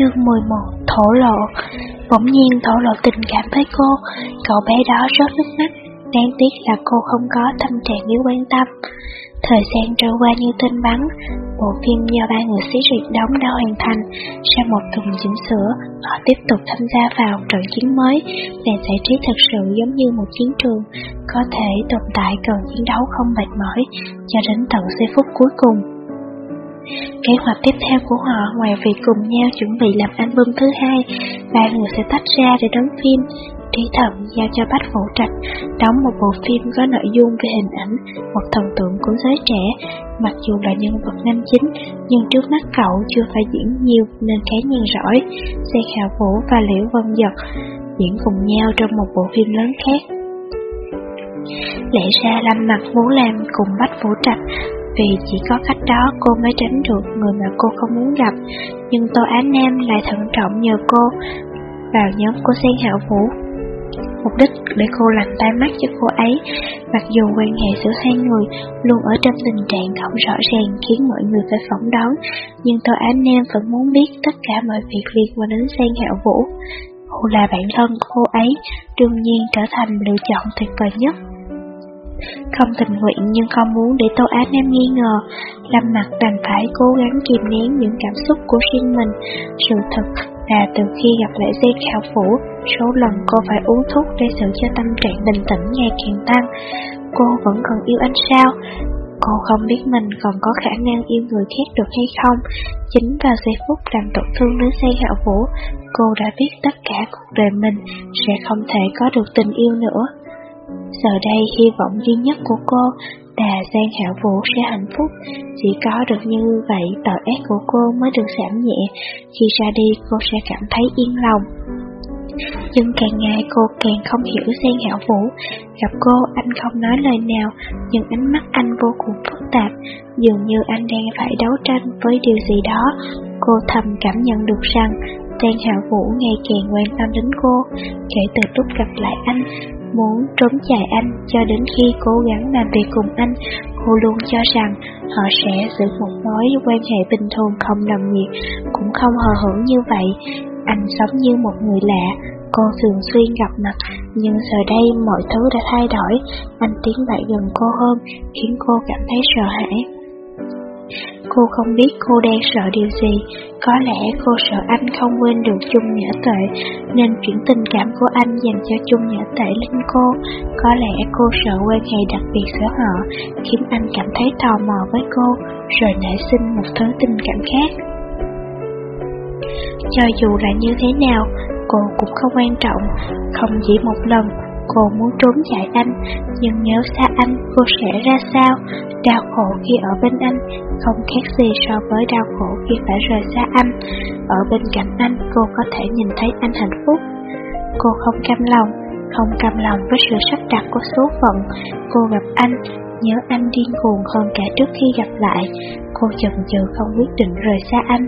Chương 11 Thổ lộ. Bỗng nhiên thổ lộ tình cảm với cô. Cậu bé đó rớt nước mắt, Đáng tiếc là cô không có tâm trạng yếu quan tâm. Thời gian trôi qua như tên bắn, Bộ phim do ba người xí duyệt đóng đã hoàn thành. Sau một tuần chỉnh sửa, Họ tiếp tục tham gia vào trận chiến mới Để giải trí thật sự giống như một chiến trường. Có thể tồn tại cần chiến đấu không mệt mỏi Cho đến tận giây phút cuối cùng. Kế hoạch tiếp theo của họ ngoài việc cùng nhau chuẩn bị làm album thứ hai, ba người sẽ tách ra để đóng phim. Trí Thận giao cho Bách Vũ Trạch đóng một bộ phim có nội dung về hình ảnh một thần tượng của giới trẻ. Mặc dù là nhân vật nam chính, nhưng trước mắt cậu chưa phải diễn nhiều nên khá nhìn rỗi. Xe Khảo Vũ và Liễu Vân Giật diễn cùng nhau trong một bộ phim lớn khác. Lẽ ra Lâm Mặt muốn làm cùng Bách Vũ Trạch vì chỉ có cách đó cô mới tránh được người mà cô không muốn gặp. Nhưng Tô Á Nam lại thận trọng nhờ cô vào nhóm của Sen Hạo Vũ. Mục đích để cô lành tai mắt cho cô ấy, mặc dù quan hệ giữa hai người luôn ở trong tình trạng không rõ ràng khiến mọi người phải phỏng đoán, nhưng Tô Á Nam vẫn muốn biết tất cả mọi việc liên quan đến Sen Hạo Vũ. Cô là bạn thân của cô ấy, đương nhiên trở thành lựa chọn tuyệt vời nhất. Không tình nguyện nhưng không muốn để Tô Á Nam nghi ngờ, Lâm Mặt đành phải cố gắng kìm nén những cảm xúc của riêng mình. Sự thật là từ khi gặp lại dây khảo phủ, số lần cô phải uống thuốc để giữ cho tâm trạng bình tĩnh ngày càng tăng. Cô vẫn còn yêu anh sao? Cô không biết mình còn có khả năng yêu người khác được hay không. Chính vào giây phút làm tổn thương đến dây hạo vũ, cô đã biết tất cả cuộc đời mình sẽ không thể có được tình yêu nữa. Giờ đây hy vọng duy nhất của cô là Giang Hạo Vũ sẽ hạnh phúc, chỉ có được như vậy tội ác của cô mới được giảm nhẹ, khi ra đi cô sẽ cảm thấy yên lòng. Nhưng càng ngày cô càng không hiểu Giang Hạo Vũ, gặp cô anh không nói lời nào, nhưng ánh mắt anh vô cùng phức tạp, dường như anh đang phải đấu tranh với điều gì đó. Cô thầm cảm nhận được rằng Giang Hạo Vũ ngày càng quan tâm đến cô, kể từ lúc gặp lại anh, muốn trốn chạy anh cho đến khi cố gắng làm việc cùng anh, cô luôn cho rằng họ sẽ giữ một mối quan hệ bình thường không nồng nhiệt, cũng không hờ hững như vậy. Anh sống như một người lạ, cô thường xuyên gặp mặt, nhưng giờ đây mọi thứ đã thay đổi, anh tiến lại gần cô hơn, khiến cô cảm thấy sợ hãi. Cô không biết cô đang sợ điều gì, có lẽ cô sợ anh không quên được chung nhã tệ, nên chuyển tình cảm của anh dành cho chung nhã tệ lên cô. Có lẽ cô sợ quan hệ đặc biệt giữa họ, khiến anh cảm thấy tò mò với cô, rồi nảy sinh một thứ tình cảm khác. Cho dù là như thế nào, cô cũng không quan trọng, không chỉ một lần, Cô muốn trốn chạy anh, nhưng nếu xa anh cô sẽ ra sao? Đau khổ khi ở bên anh không khác gì so với đau khổ khi phải rời xa anh. Ở bên cạnh anh cô có thể nhìn thấy anh hạnh phúc. Cô không cam lòng, không cam lòng với sự sắp đặt của số phận. Cô gặp anh, nhớ anh điên cuồng hơn cả trước khi gặp lại. Cô chần chừ không quyết định rời xa anh.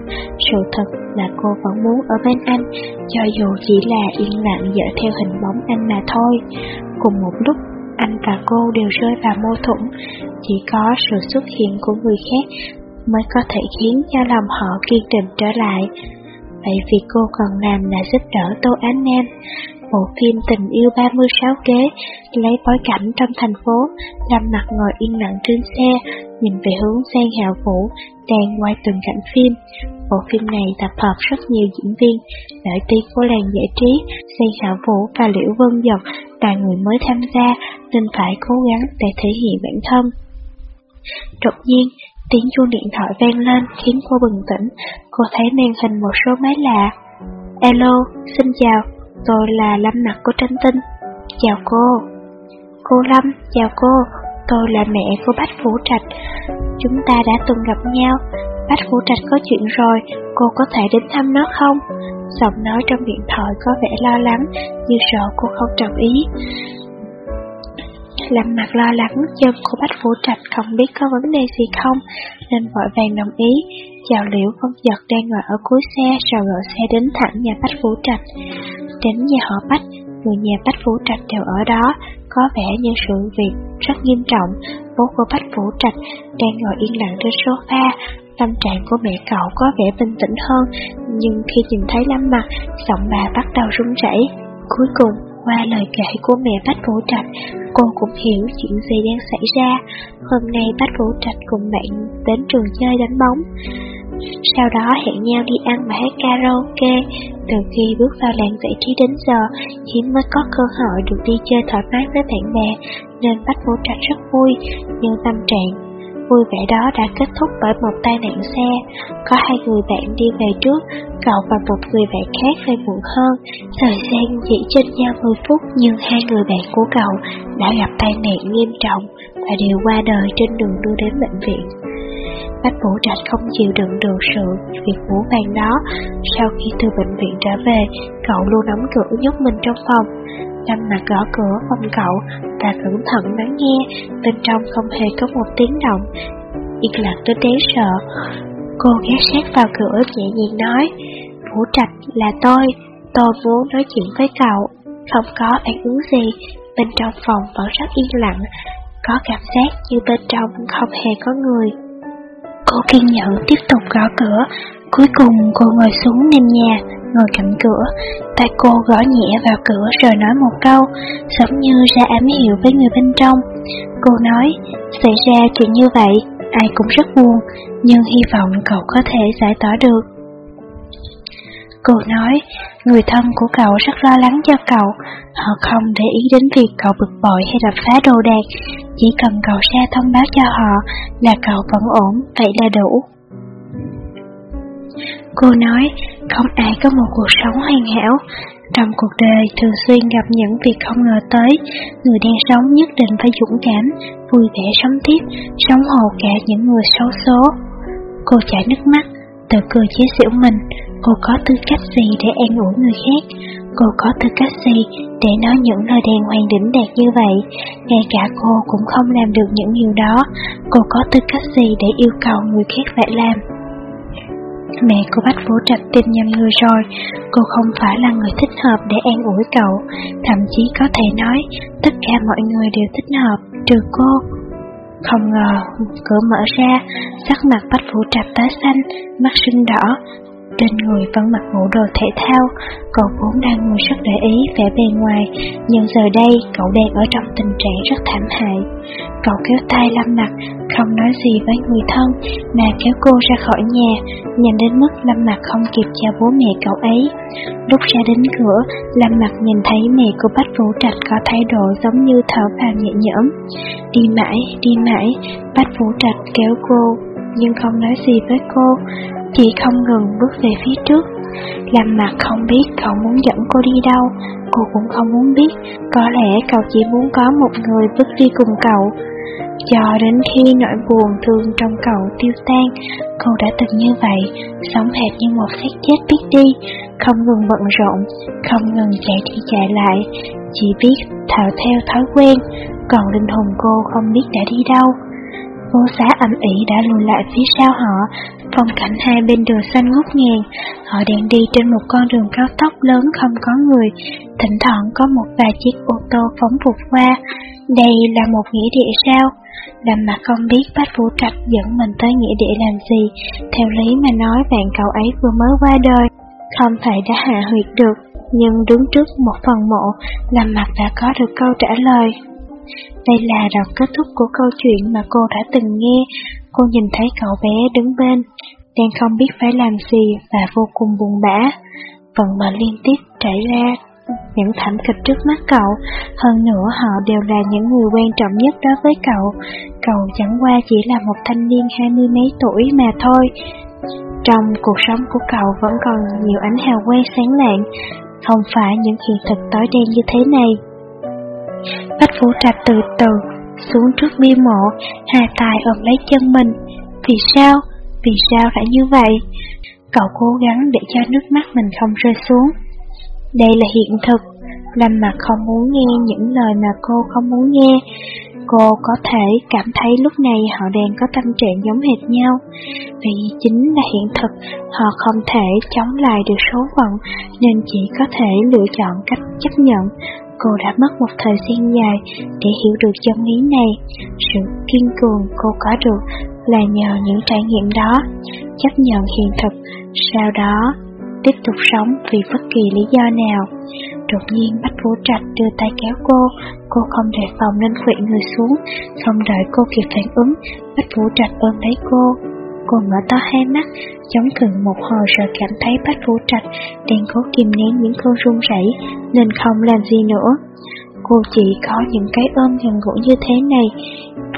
Sự thật là cô vẫn muốn ở bên anh, cho dù chỉ là yên lặng dở theo hình bóng anh mà thôi. Cùng một lúc, anh và cô đều rơi vào mâu thuẫn. Chỉ có sự xuất hiện của người khác mới có thể khiến cho lòng họ kiên định trở lại. Vậy việc cô cần làm là giúp đỡ Tô anh Nam. Bộ phim Tình yêu 36 kế lấy bối cảnh trong thành phố, Lâm mặt ngồi yên lặng trên xe, nhìn về hướng sang Hạo Vũ đang quay từng cảnh phim. Bộ phim này tập hợp rất nhiều diễn viên, nổi tiếng của làng giải trí, Sang Hạo Vũ và Liễu Vân Dọc là người mới tham gia nên phải cố gắng để thể hiện bản thân. Đột nhiên, tiếng chuông điện thoại vang lên khiến cô bừng tỉnh, cô thấy màn hình một số máy lạ. Alo, xin chào, tôi là Lâm Mặt của Tranh Tinh. Chào cô. Cô Lâm, chào cô, tôi là mẹ của Bách Vũ Trạch. Chúng ta đã từng gặp nhau, Bách Vũ Trạch có chuyện rồi, cô có thể đến thăm nó không? Giọng nói trong điện thoại có vẻ lo lắng, như sợ cô không trọng ý. Lâm mặt lo lắng, chân của Bách Vũ Trạch không biết có vấn đề gì không, nên vội vàng đồng ý. Chào liễu phong giật đang ngồi ở cuối xe, rồi gọi xe đến thẳng nhà Bách Vũ Trạch. Đến nhà họ Bách, người nhà Bách Vũ Trạch đều ở đó, có vẻ như sự việc rất nghiêm trọng. Bố của Bách Vũ Trạch đang ngồi yên lặng trên sofa, tâm trạng của mẹ cậu có vẻ bình tĩnh hơn, nhưng khi nhìn thấy Lâm mặt, giọng bà bắt đầu run rẩy. Cuối cùng, qua lời kể của mẹ Bách Vũ Trạch, cô cũng hiểu chuyện gì đang xảy ra. Hôm nay Bách Vũ Trạch cùng bạn đến trường chơi đánh bóng. Sau đó hẹn nhau đi ăn và hát karaoke. Từ khi bước vào làng giải trí đến giờ, hiếm mới có cơ hội được đi chơi thoải mái với bạn bè, nên Bách Vũ Trạch rất vui, nhưng tâm trạng vui vẻ đó đã kết thúc bởi một tai nạn xe. Có hai người bạn đi về trước, cậu và một người bạn khác về muộn hơn. Thời gian chỉ trên nhau 10 phút nhưng hai người bạn của cậu đã gặp tai nạn nghiêm trọng và đều qua đời trên đường đưa đến bệnh viện. Bách Vũ Trạch không chịu đựng được sự việc vũ vàng đó. Sau khi từ bệnh viện trở về, cậu luôn đóng cửa nhốt mình trong phòng. Lâm mặt gõ cửa phòng cậu và cẩn thận lắng nghe, bên trong không hề có một tiếng động. Yên lặng đến đáng sợ. Cô ghé sát vào cửa nhẹ nhàng nói, Vũ Trạch là tôi, tôi muốn nói chuyện với cậu. Không có phản ứng gì, bên trong phòng vẫn rất yên lặng, có cảm giác như bên trong không hề có người. Cô kiên nhẫn tiếp tục gõ cửa, cuối cùng cô ngồi xuống nền nhà, ngồi cạnh cửa, tay cô gõ nhẹ vào cửa rồi nói một câu, giống như ra ám hiệu với người bên trong. Cô nói, xảy ra chuyện như vậy, ai cũng rất buồn, nhưng hy vọng cậu có thể giải tỏa được. Cô nói, người thân của cậu rất lo lắng cho cậu, họ không để ý đến việc cậu bực bội hay đập phá đồ đạc, chỉ cần cậu ra thông báo cho họ là cậu vẫn ổn, vậy là đủ. Cô nói, không ai có một cuộc sống hoàn hảo. Trong cuộc đời thường xuyên gặp những việc không ngờ tới, người đang sống nhất định phải dũng cảm, vui vẻ sống tiếp, sống hồ cả những người xấu số. Cô chảy nước mắt, tự cười chế giễu mình, cô có tư cách gì để an ủi người khác, cô có tư cách gì để nói những lời đàng hoàng đỉnh đạt như vậy, ngay cả cô cũng không làm được những điều đó, cô có tư cách gì để yêu cầu người khác phải làm. Mẹ của Bách Vũ Trạch tin nhầm người rồi, cô không phải là người thích hợp để an ủi cậu, thậm chí có thể nói tất cả mọi người đều thích hợp, trừ cô. Không ngờ, cửa mở ra, sắc mặt Bách Vũ Trạch tái xanh, mắt sưng đỏ, trên người vẫn mặc bộ đồ thể thao, cậu vốn đang ngồi rất để ý vẻ bề ngoài, nhưng giờ đây cậu đang ở trong tình trạng rất thảm hại. Cậu kéo tay Lâm Mặt, không nói gì với người thân, mà kéo cô ra khỏi nhà, nhìn đến mức Lâm Mặt không kịp chào bố mẹ cậu ấy. Lúc ra đến cửa, Lâm Mặt nhìn thấy mẹ của Bách Vũ Trạch có thái độ giống như thở vào nhẹ nhõm. Đi mãi, đi mãi, Bách Vũ Trạch kéo cô, nhưng không nói gì với cô, chỉ không ngừng bước về phía trước. Làm mặt không biết cậu muốn dẫn cô đi đâu, cô cũng không muốn biết, có lẽ cậu chỉ muốn có một người bước đi cùng cậu. Cho đến khi nỗi buồn thương trong cậu tiêu tan, cô đã từng như vậy, sống hệt như một xác chết biết đi, không ngừng bận rộn, không ngừng chạy đi chạy lại, chỉ biết thở theo thói quen, còn linh hồn cô không biết đã đi đâu. Phố xá ẩm ỉ đã lùi lại phía sau họ, phong cảnh hai bên đường xanh ngút ngàn. Họ đang đi trên một con đường cao tốc lớn không có người, thỉnh thoảng có một vài chiếc ô tô phóng vụt qua. Đây là một nghĩa địa sao? Làm mà không biết bác Vũ Trạch dẫn mình tới nghĩa địa làm gì, theo lý mà nói bạn cậu ấy vừa mới qua đời, không thể đã hạ huyệt được, nhưng đứng trước một phần mộ, làm mặt đã có được câu trả lời. Đây là đoạn kết thúc của câu chuyện mà cô đã từng nghe. Cô nhìn thấy cậu bé đứng bên, đang không biết phải làm gì và vô cùng buồn bã. Vận mệnh liên tiếp trải ra những thảm kịch trước mắt cậu, hơn nữa họ đều là những người quan trọng nhất đối với cậu. Cậu chẳng qua chỉ là một thanh niên hai mươi mấy tuổi mà thôi. Trong cuộc sống của cậu vẫn còn nhiều ánh hào quang sáng lạng, không phải những hiện thực tối đen như thế này. Bách Vũ Trạch từ từ xuống trước bia mộ, hai tay ôm lấy chân mình. Vì sao? Vì sao lại như vậy? Cậu cố gắng để cho nước mắt mình không rơi xuống. Đây là hiện thực, Lâm mặt không muốn nghe những lời mà cô không muốn nghe. Cô có thể cảm thấy lúc này họ đang có tâm trạng giống hệt nhau, vì chính là hiện thực, họ không thể chống lại được số phận nên chỉ có thể lựa chọn cách chấp nhận. Cô đã mất một thời gian dài để hiểu được chân lý này. Sự kiên cường cô có được là nhờ những trải nghiệm đó, chấp nhận hiện thực, sau đó tiếp tục sống vì bất kỳ lý do nào. Đột nhiên Bách Vũ Trạch đưa tay kéo cô, cô không đề phòng nên quỵ người xuống, không đợi cô kịp phản ứng, Bách Vũ Trạch ôm lấy cô. Cô mở to hai mắt, chống cự một hồi rồi cảm thấy Bách Vũ Trạch đang cố kìm nén những cơn run rẩy nên không làm gì nữa. Cô chỉ có những cái ôm gần gũi như thế này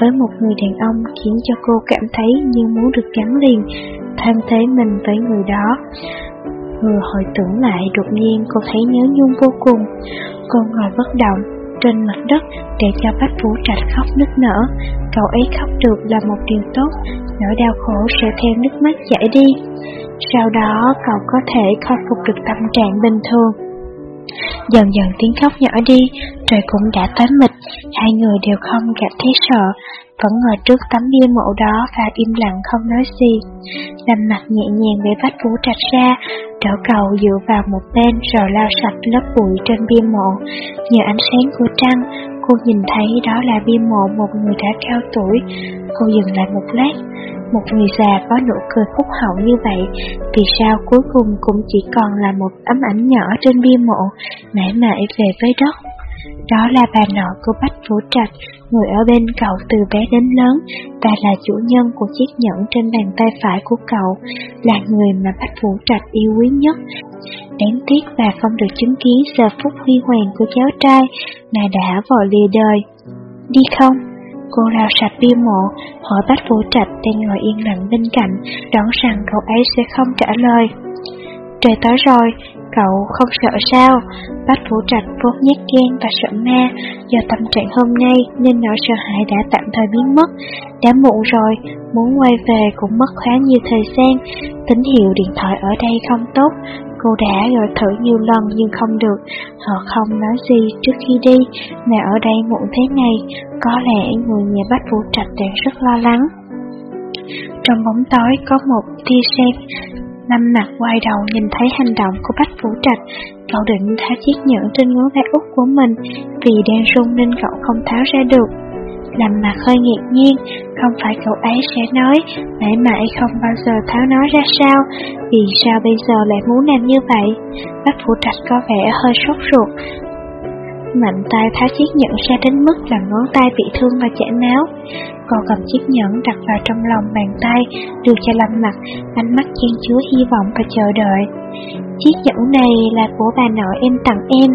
với một người đàn ông khiến cho cô cảm thấy như muốn được gắn liền, tham thế mình với người đó. Vừa hồi tưởng lại đột nhiên cô thấy nhớ nhung vô cùng. Cô ngồi bất động trên mặt đất để cho Bách Vũ Trạch khóc nức nở. Cậu ấy khóc được là một điều tốt, nỗi đau khổ sẽ theo nước mắt chảy đi. Sau đó cậu có thể khôi phục được tâm trạng bình thường. Dần dần tiếng khóc nhỏ đi, trời cũng đã tối mịt, hai người đều không cảm thấy sợ, vẫn ngồi trước tấm bia mộ đó và im lặng không nói gì. làm mặt nhẹ nhàng để vách vũ trạch ra, đỡ cầu dựa vào một bên rồi lau sạch lớp bụi trên bia mộ. Nhờ ánh sáng của trăng, cô nhìn thấy đó là bia mộ một người đã cao tuổi. Cô dừng lại một lát, một người già có nụ cười phúc hậu như vậy, vì sao cuối cùng cũng chỉ còn là một ấm ảnh nhỏ trên bia mộ, mãi mãi về với đất. Đó là bà nội của Bách Vũ Trạch, người ở bên cậu từ bé đến lớn, và là chủ nhân của chiếc nhẫn trên bàn tay phải của cậu, là người mà Bách Vũ Trạch yêu quý nhất. Đáng tiếc bà không được chứng kiến giờ phút huy hoàng của cháu trai, mà đã vội lìa đời. Đi không? Cô lao sạch bia mộ, hỏi Bách Vũ Trạch đang ngồi yên lặng bên cạnh, đoán rằng cậu ấy sẽ không trả lời. Trời tối rồi, cậu không sợ sao? Bách Vũ Trạch vốn nhát ghen và sợ ma, do tâm trạng hôm nay nên nỗi sợ hãi đã tạm thời biến mất. Đã muộn rồi, muốn quay về cũng mất khá nhiều thời gian, tín hiệu điện thoại ở đây không tốt, Cô đã gọi thử nhiều lần nhưng không được, họ không nói gì. Trước khi đi, mà ở đây muộn thế này, có lẽ người nhà Bách Vũ Trạch đang rất lo lắng. Trong bóng tối có một tia sét Năm mặt quay đầu nhìn thấy hành động của Bách Vũ Trạch, cậu định tháo chiếc nhẫn trên ngón tay út của mình, vì đang rung nên cậu không tháo ra được làm mặt hơi ngạc nhiên, không phải cậu ấy sẽ nói, mãi mãi không bao giờ tháo nó ra sao, vì sao bây giờ lại muốn làm như vậy? Bác phụ trạch có vẻ hơi sốt ruột, mạnh tay tháo chiếc nhẫn ra đến mức làm ngón tay bị thương và chảy máu. Cô cầm chiếc nhẫn đặt vào trong lòng bàn tay, đưa cho Lâm mặt, ánh mắt chen chứa hy vọng và chờ đợi. Chiếc nhẫn này là của bà nội em tặng em,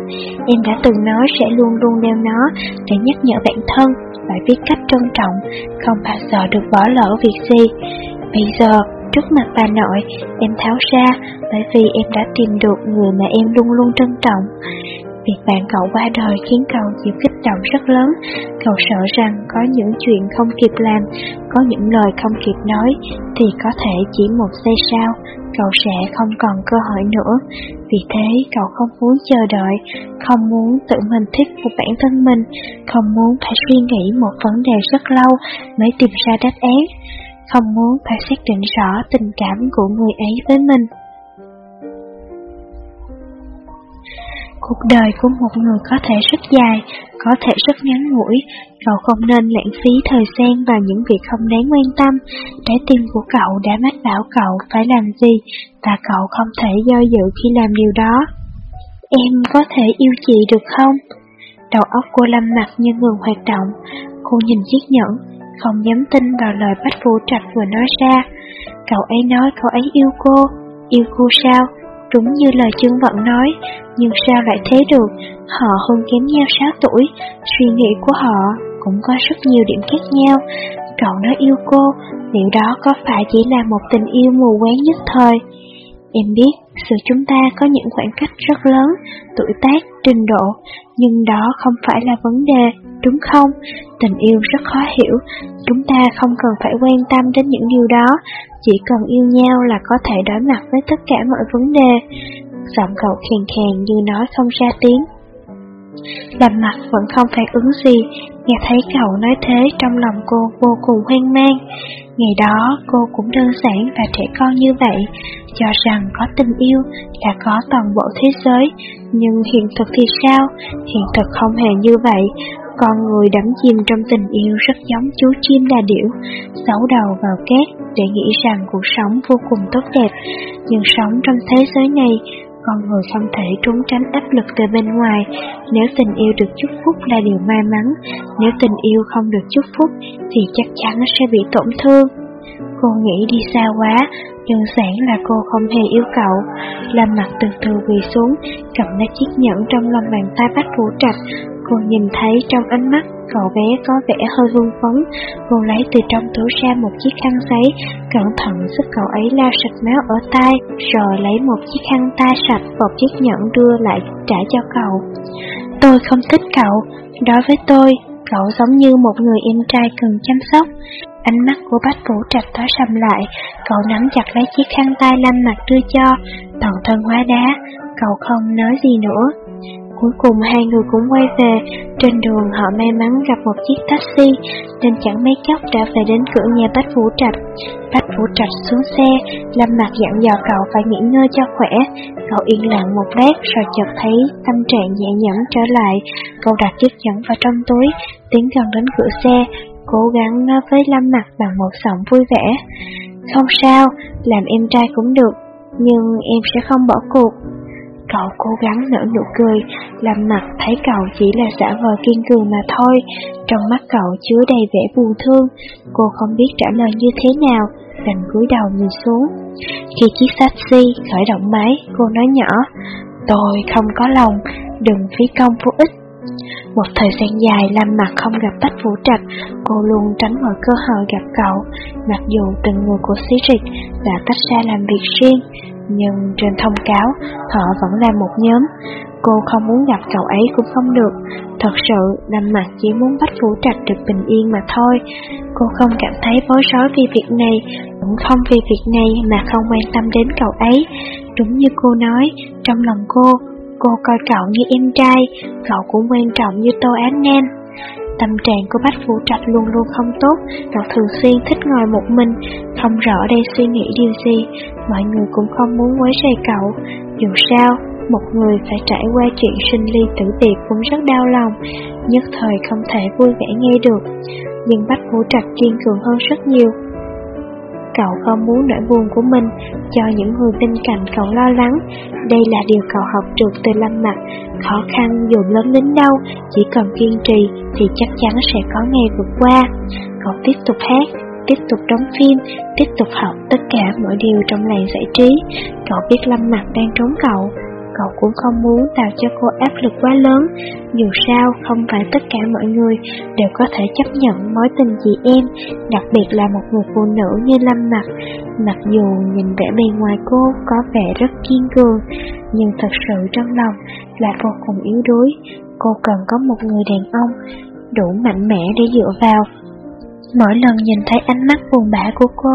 em đã từng nói sẽ luôn luôn đeo nó để nhắc nhở bản thân, phải biết cách trân trọng, không bao giờ được bỏ lỡ việc gì. Bây giờ, trước mặt bà nội, em tháo ra bởi vì em đã tìm được người mà em luôn luôn trân trọng. Việc bạn cậu qua đời khiến cậu chịu kích động rất lớn. Cậu sợ rằng có những chuyện không kịp làm, có những lời không kịp nói, thì có thể chỉ một giây sau, cậu sẽ không còn cơ hội nữa. Vì thế cậu không muốn chờ đợi, không muốn tự mình thuyết phục bản thân mình, không muốn phải suy nghĩ một vấn đề rất lâu mới tìm ra đáp án, không muốn phải xác định rõ tình cảm của người ấy với mình. Cuộc đời của một người có thể rất dài, có thể rất ngắn ngủi, cậu không nên lãng phí thời gian vào những việc không đáng quan tâm. Trái tim của cậu đã mách bảo cậu phải làm gì, và cậu không thể do dự khi làm điều đó. Em có thể yêu chị được không? Đầu óc cô lâm mặt như ngừng hoạt động, cô nhìn chiếc nhẫn, không dám tin vào lời Bách Vũ Trạch vừa nói ra. Cậu ấy nói cậu ấy yêu cô, yêu cô sao? Đúng như lời chương vận nói, nhưng sao lại thế được, họ hơn kém nhau 6 tuổi, suy nghĩ của họ cũng có rất nhiều điểm khác nhau. Cậu nói yêu cô, liệu đó có phải chỉ là một tình yêu mù quáng nhất thời? Em biết sự chúng ta có những khoảng cách rất lớn, tuổi tác, trình độ, nhưng đó không phải là vấn đề, đúng không? Tình yêu rất khó hiểu, chúng ta không cần phải quan tâm đến những điều đó, chỉ cần yêu nhau là có thể đối mặt với tất cả mọi vấn đề. Giọng cậu khèn khèn như nói không ra tiếng. Đàm mặt vẫn không phản ứng gì, nghe thấy cậu nói thế trong lòng cô vô cùng hoang mang. Ngày đó cô cũng đơn giản và trẻ con như vậy, cho rằng có tình yêu là có toàn bộ thế giới, nhưng hiện thực thì sao? Hiện thực không hề như vậy, con người đắm chìm trong tình yêu rất giống chú chim đà điểu, giấu đầu vào két để nghĩ rằng cuộc sống vô cùng tốt đẹp, nhưng sống trong thế giới này con người không thể trốn tránh áp lực từ bên ngoài. Nếu tình yêu được chúc phúc là điều may mắn, nếu tình yêu không được chúc phúc thì chắc chắn sẽ bị tổn thương. Cô nghĩ đi xa quá, đơn giản là cô không hề yêu cậu. Làm mặt từ từ quỳ xuống, cầm lấy chiếc nhẫn trong lòng bàn tay bách vũ trạch. Cô nhìn thấy trong ánh mắt cậu bé có vẻ hơi hưng phấn. Cô lấy từ trong túi ra một chiếc khăn giấy, cẩn thận giúp cậu ấy lau sạch máu ở tay, rồi lấy một chiếc khăn tay sạch bọc chiếc nhẫn đưa lại trả cho cậu. Tôi không thích cậu, đối với tôi, cậu giống như một người em trai cần chăm sóc. Ánh mắt của bách vũ trạch tối sầm lại, cậu nắm chặt lấy chiếc khăn tay lanh mặt đưa cho, toàn thân hóa đá, cậu không nói gì nữa. Cuối cùng hai người cũng quay về, trên đường họ may mắn gặp một chiếc taxi, nên chẳng mấy chốc đã về đến cửa nhà Bách Vũ Trạch. Bách Vũ Trạch xuống xe, Lâm mặt dặn dò cậu phải nghỉ ngơi cho khỏe. Cậu yên lặng một lát rồi chợt thấy tâm trạng nhẹ nhõm trở lại. Cậu đặt chiếc nhẫn vào trong túi, tiến gần đến cửa xe, cố gắng nói với Lâm mặt bằng một giọng vui vẻ. Không sao, làm em trai cũng được, nhưng em sẽ không bỏ cuộc. Cậu cố gắng nở nụ cười, làm mặt thấy cậu chỉ là giả vờ kiên cường mà thôi, trong mắt cậu chứa đầy vẻ buồn thương, cô không biết trả lời như thế nào, đành cúi đầu nhìn xuống. Khi chiếc taxi khởi động máy, cô nói nhỏ, tôi không có lòng, đừng phí công vô ích. Một thời gian dài làm mặt không gặp Bách Vũ Trạch, cô luôn tránh mọi cơ hội gặp cậu, mặc dù từng người của Sĩ rịch đã tách ra làm việc riêng, nhưng trên thông cáo họ vẫn là một nhóm. Cô không muốn gặp cậu ấy cũng không được. Thật sự, Lâm Mặt chỉ muốn Bách Vũ Trạch được bình yên mà thôi. Cô không cảm thấy bối rối vì việc này, cũng không vì việc này mà không quan tâm đến cậu ấy. Đúng như cô nói, trong lòng cô, cô coi cậu như em trai, cậu cũng quan trọng như Tô Án Nam. Tâm trạng của Bách Vũ Trạch luôn luôn không tốt, cậu thường xuyên thích ngồi một mình, không rõ đây suy nghĩ điều gì, mọi người cũng không muốn quấy rầy cậu. Dù sao, một người phải trải qua chuyện sinh ly tử biệt cũng rất đau lòng, nhất thời không thể vui vẻ nghe được. Nhưng Bách Vũ Trạch kiên cường hơn rất nhiều, Cậu không muốn nỗi buồn của mình cho những người bên cạnh cậu lo lắng. Đây là điều cậu học được từ Lâm Mặt. Khó khăn dù lớn đến đâu, chỉ cần kiên trì thì chắc chắn sẽ có ngày vượt qua. Cậu tiếp tục hát, tiếp tục đóng phim, tiếp tục học tất cả mọi điều trong làng giải trí. Cậu biết Lâm Mặt đang trốn cậu, cậu cũng không muốn tạo cho cô áp lực quá lớn. Dù sao, không phải tất cả mọi người đều có thể chấp nhận mối tình chị em, đặc biệt là một người phụ nữ như Lâm Mặt. Mặc dù nhìn vẻ bề ngoài cô có vẻ rất kiên cường, nhưng thật sự trong lòng là vô cùng yếu đuối. Cô cần có một người đàn ông đủ mạnh mẽ để dựa vào. Mỗi lần nhìn thấy ánh mắt buồn bã của cô,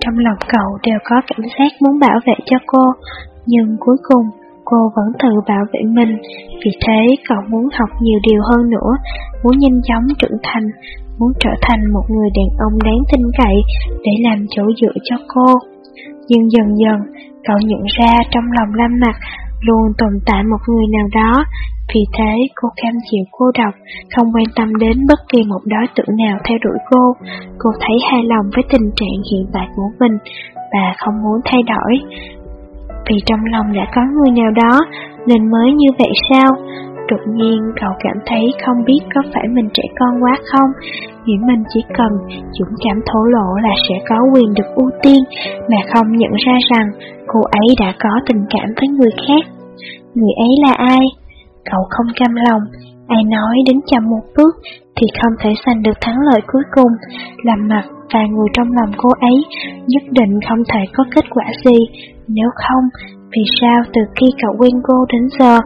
trong lòng cậu đều có cảm giác muốn bảo vệ cho cô, nhưng cuối cùng cô vẫn tự bảo vệ mình, vì thế cậu muốn học nhiều điều hơn nữa, muốn nhanh chóng trưởng thành, muốn trở thành một người đàn ông đáng tin cậy để làm chỗ dựa cho cô. Nhưng dần dần, cậu nhận ra trong lòng Lâm Mặt luôn tồn tại một người nào đó, vì thế cô cam chịu cô độc, không quan tâm đến bất kỳ một đối tượng nào theo đuổi cô. Cô thấy hài lòng với tình trạng hiện tại của mình và không muốn thay đổi vì trong lòng đã có người nào đó, nên mới như vậy sao? Đột nhiên cậu cảm thấy không biết có phải mình trẻ con quá không, nghĩ mình chỉ cần dũng cảm thổ lộ là sẽ có quyền được ưu tiên, mà không nhận ra rằng cô ấy đã có tình cảm với người khác. Người ấy là ai? Cậu không cam lòng, ai nói đến chậm một bước thì không thể giành được thắng lợi cuối cùng, làm mặt và người trong lòng cô ấy nhất định không thể có kết quả gì, nếu không, vì sao từ khi cậu quen cô đến giờ,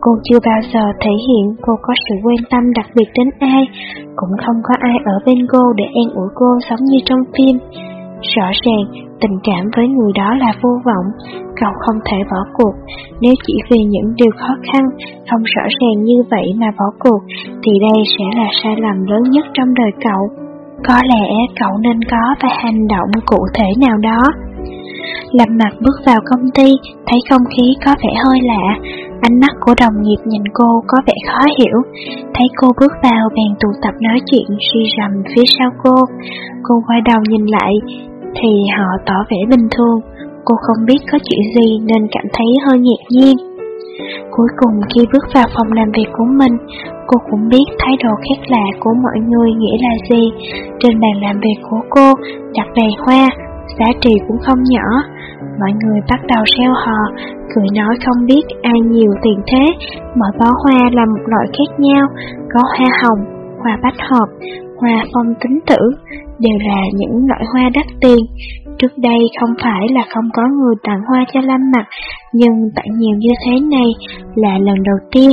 cô chưa bao giờ thể hiện cô có sự quan tâm đặc biệt đến ai, cũng không có ai ở bên cô để an ủi cô giống như trong phim. Rõ ràng, tình cảm với người đó là vô vọng, cậu không thể bỏ cuộc. Nếu chỉ vì những điều khó khăn, không rõ ràng như vậy mà bỏ cuộc, thì đây sẽ là sai lầm lớn nhất trong đời cậu. Có lẽ cậu nên có vài hành động cụ thể nào đó. Lâm mặt bước vào công ty, thấy không khí có vẻ hơi lạ, ánh mắt của đồng nghiệp nhìn cô có vẻ khó hiểu. Thấy cô bước vào bèn tụ tập nói chuyện suy rầm phía sau cô. Cô quay đầu nhìn lại, thì họ tỏ vẻ bình thường. Cô không biết có chuyện gì nên cảm thấy hơi ngạc nhiên. Cuối cùng khi bước vào phòng làm việc của mình, cô cũng biết thái độ khác lạ của mọi người nghĩa là gì. Trên bàn làm việc của cô đặt đầy hoa, giá trị cũng không nhỏ. Mọi người bắt đầu reo hò, cười nói không biết ai nhiều tiền thế. Mỗi bó hoa là một loại khác nhau, có hoa hồng, hoa bách hợp, hoa phong tính tử, đều là những loại hoa đắt tiền. Trước đây không phải là không có người tặng hoa cho Lâm Mặt, nhưng tặng nhiều như thế này là lần đầu tiên.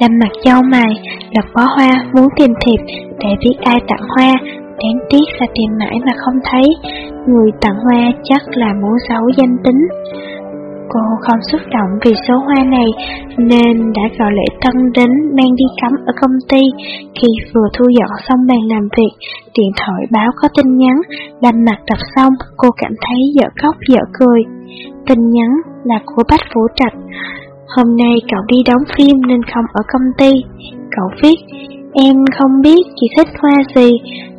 Lâm Mặt châu mày, lập bó hoa muốn tìm thiệp để biết ai tặng hoa, đáng tiếc là tìm mãi mà không thấy, người tặng hoa chắc là muốn giấu danh tính. Cô không xúc động vì số hoa này nên đã gọi lễ tân đến mang đi cắm ở công ty. Khi vừa thu dọn xong bàn làm việc, điện thoại báo có tin nhắn, đâm mặt đọc xong, cô cảm thấy dở khóc dở cười. Tin nhắn là của Bách Vũ Trạch. Hôm nay cậu đi đóng phim nên không ở công ty. Cậu viết, em không biết chị thích hoa gì,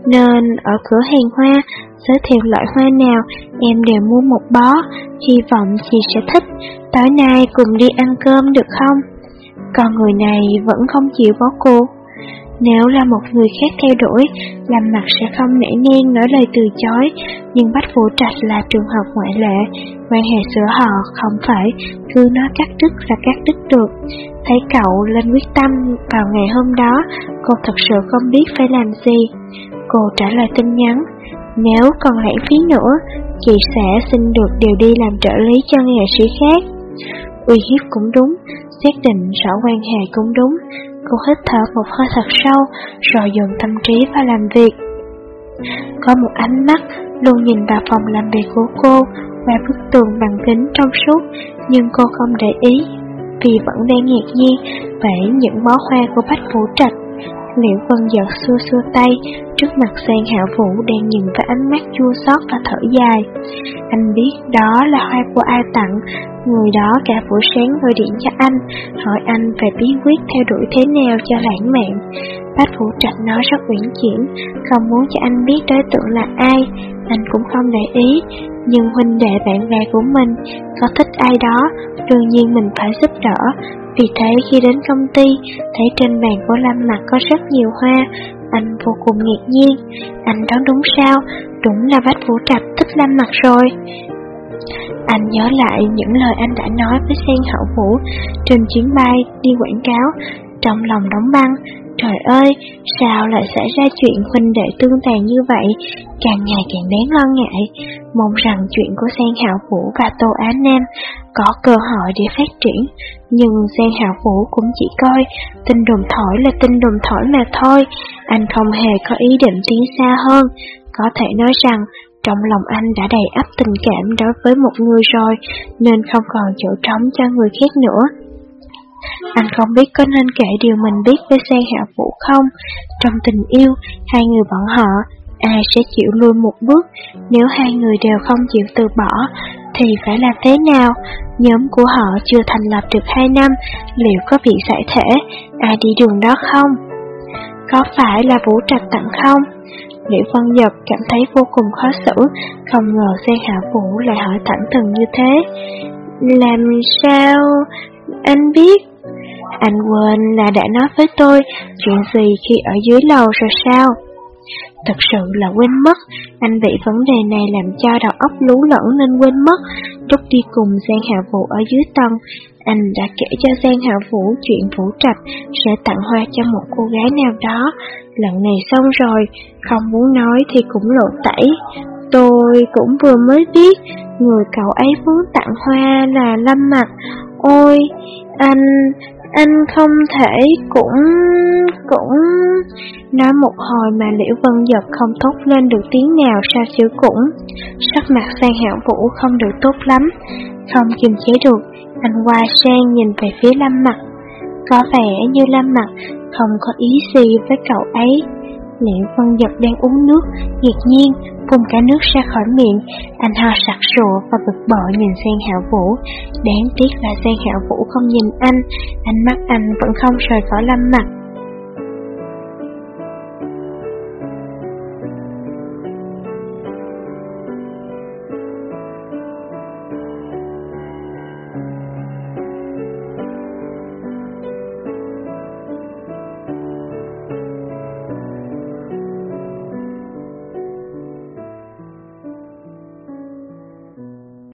nên ở cửa hàng hoa giới thiệu loại hoa nào, em đều mua một bó, hy vọng chị sẽ thích, tối nay cùng đi ăn cơm được không? Còn người này vẫn không chịu bó cô. Nếu là một người khác theo đuổi, làm mặt sẽ không nể nang nói lời từ chối, nhưng Bách Vũ Trạch là trường hợp ngoại lệ, quan hệ giữa họ không phải cứ nói cắt đứt là cắt đứt được. Thấy cậu lên quyết tâm vào ngày hôm đó, cô thật sự không biết phải làm gì. Cô trả lời tin nhắn, nếu còn lãng phí nữa, chị sẽ xin được điều đi làm trợ lý cho nghệ sĩ khác. Uy hiếp cũng đúng, xác định rõ quan hệ cũng đúng. Cô hít thở một hơi thật sâu, rồi dồn tâm trí vào làm việc. Có một ánh mắt luôn nhìn vào phòng làm việc của cô qua bức tường bằng kính trong suốt, nhưng cô không để ý, vì vẫn đang ngạc nhiên bởi những bó hoa của Bách Vũ Trạch. Liễu Vân giật xua xua tay, trước mặt Giang Hạ Vũ đang nhìn với ánh mắt chua xót và thở dài. Anh biết đó là hoa của ai tặng, người đó cả buổi sáng gọi điện cho anh, hỏi anh về bí quyết theo đuổi thế nào cho lãng mạn. Bách Vũ Trạch nói rất uyển chuyển, không muốn cho anh biết đối tượng là ai, anh cũng không để ý, nhưng huynh đệ bạn bè của mình có thích ai đó, đương nhiên mình phải giúp đỡ, vì thế khi đến công ty, thấy trên bàn của Lâm Mặt có rất nhiều hoa, anh vô cùng ngạc nhiên. Anh đoán đúng sao? Đúng là Bách Vũ Trạch thích Lâm Mặt rồi. Anh nhớ lại những lời anh đã nói với Sen Hậu Vũ trên chuyến bay đi quảng cáo, trong lòng đóng băng, Trời ơi, sao lại xảy ra chuyện huynh đệ tương tàn như vậy, càng ngày càng đáng lo ngại. Mong rằng chuyện của Sen Hạo Vũ và Tô Á Nam có cơ hội để phát triển, nhưng Sen Hạo Vũ cũng chỉ coi tin đồn thổi là tin đồn thổi mà thôi, anh không hề có ý định tiến xa hơn. Có thể nói rằng trong lòng anh đã đầy ắp tình cảm đối với một người rồi, nên không còn chỗ trống cho người khác nữa. Anh không biết có nên kể điều mình biết với Sang Hạ Vũ không? Trong tình yêu, hai người bọn họ, ai sẽ chịu lui một bước? Nếu hai người đều không chịu từ bỏ, thì phải làm thế nào? Nhóm của họ chưa thành lập được hai năm, liệu có bị giải thể? Ai đi đường đó không? Có phải là Vũ Trạch tặng không? Liễu Văn Dập cảm thấy vô cùng khó xử, không ngờ Giang Hạ Vũ lại hỏi thẳng thừng như thế. Làm sao anh biết? Anh quên là đã nói với tôi chuyện gì khi ở dưới lầu rồi sao? Thật sự là quên mất, anh bị vấn đề này làm cho đầu óc lú lẫn nên quên mất. Lúc đi cùng Giang Hạ Vũ ở dưới tầng, anh đã kể cho Giang Hạ Vũ chuyện Vũ Trạch sẽ tặng hoa cho một cô gái nào đó. Lần này xong rồi, không muốn nói thì cũng lộ tẩy. Tôi... cũng vừa mới biết người cậu ấy muốn tặng hoa là Lâm Mặt. Ôi, anh, anh không thể cũng... cũng... Nói một hồi mà Liễu Vân Giật không thốt lên được tiếng nào sao chữ cũng. Sắc mặt sang hạng vũ không được tốt lắm, không kiềm chế được, anh qua sang nhìn về phía Lâm Mặt. Có vẻ như Lâm Mặt không có ý gì với cậu ấy. Liễu Vân nhật đang uống nước, ngạc nhiên, phun cả nước ra khỏi miệng, anh ho sặc sụa và bực bội nhìn Giang Hạo Vũ. Đáng tiếc là Giang Hạo Vũ không nhìn anh, ánh mắt anh vẫn không rời khỏi lâm mặt.